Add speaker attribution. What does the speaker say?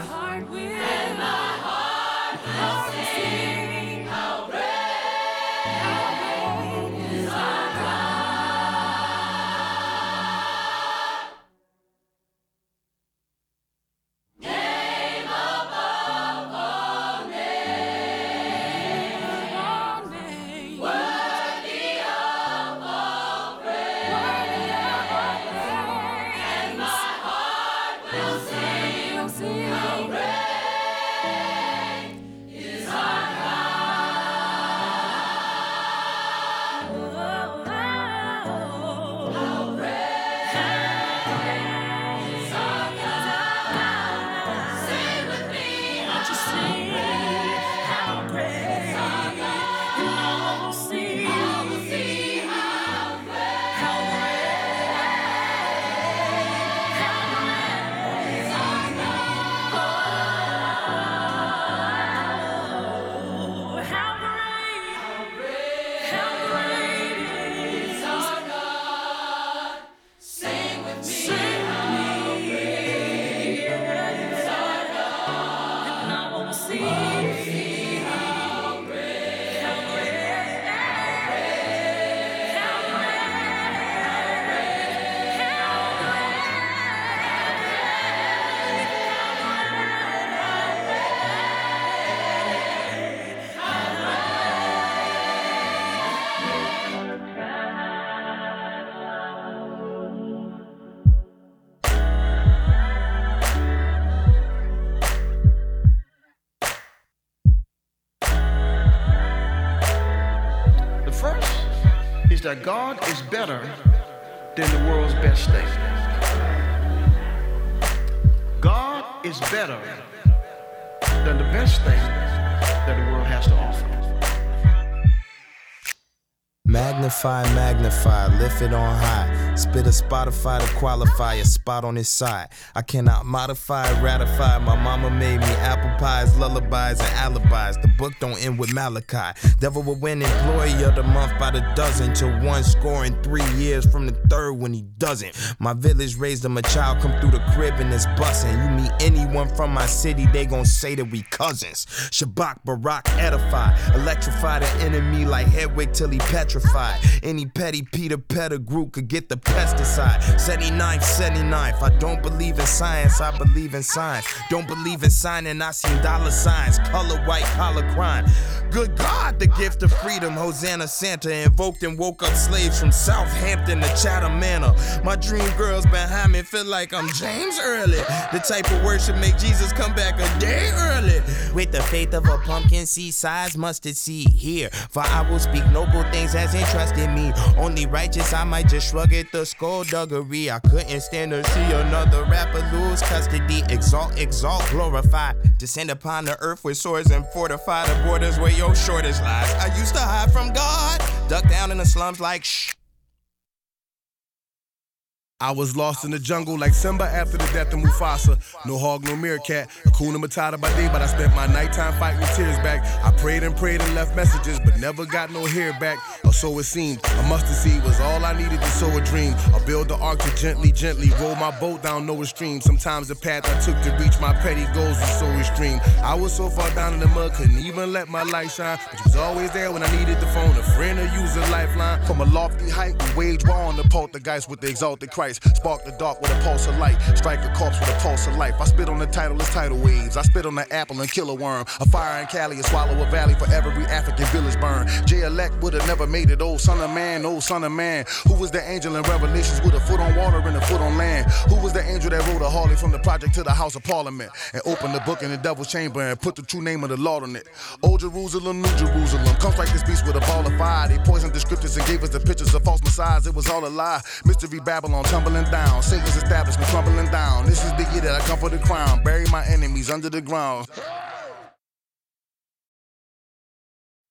Speaker 1: heart will, and my heart will sing. Is that God is better than the world's best state. God is better than the best thing that the world has to offer.
Speaker 2: Magnify, magnify, lift it on high. Spit a Spotify to qualify a spot on his side. I cannot modify, ratify. My mama made me apple pies, lullabies, and alibis. The book don't end with Malachi. Devil will win employee of the month by the dozen. To one scoring three years from the when he doesn't. My village raised him a child, come through the crib and it's bussin'. You meet anyone from my city, they gon' say that we cousins. Shabach, Barack, edify. Electrify the enemy like Hedwig till he petrified. Any petty Peter Pettigrew could get the pesticide. 79th, 79th. I don't believe in science, I believe in science. Don't believe in signing, I seen dollar signs. Color white, collar crime. Good God, the gift of freedom. Hosanna Santa invoked and woke up slaves from Southampton to Chatham Manor. My dream girls behind me feel like I'm Jimmy Early. The type of worship make Jesus come back a day early. With the faith of a pumpkin seed size mustard seed here. For I will speak noble things as entrusted me. Only righteous, I might just shrug at the skullduggery. I couldn't stand to see another rapper lose custody. Exalt, exalt, glorify. Descend upon the earth with swords and fortify the borders where your shortest lies. I used to hide from God, duck down in the slums like shh.
Speaker 3: I was lost in the jungle like Simba after the death of Mufasa. No hog, no meerkat. Hakuna Matata by day, but I spent my nighttime fighting tears back. I prayed and prayed and left messages, but never got no hair back. Or so it seemed. A mustard seed was all I needed to sow a dream. I build the ark to gently, gently roll my boat down Noah's stream. Sometimes the path I took to reach my petty goals was so extreme. I was so far down in the mud, couldn't even let my light shine. But you was always there when I needed the phone, a friend or use a lifeline. From a lofty height, we wage war on the poltergeist with the exalted Christ. Spark the dark with a pulse of light. Strike a corpse with a pulse of life. I spit on the title as tidal waves. I spit on the apple and kill a worm. A fire in Cali and swallow a valley for every African village burn. J elect would have never made it. Old son of man, old son of man. Who was the angel in Revelations with a foot on water and a foot on land? Who was the angel that rode a Harley from the project to the House of Parliament and opened the book in the devil's chamber and put the true name of the Lord on it? Old Jerusalem, New Jerusalem. Come strike this beast with a ball of fire. They poisoned the scriptures and gave us the pictures of false messiahs. It was all a lie. Mystery Babylon tumbling down down. Satan's establishment crumbling down. This is the year that I come for the crown. Bury my enemies under the ground.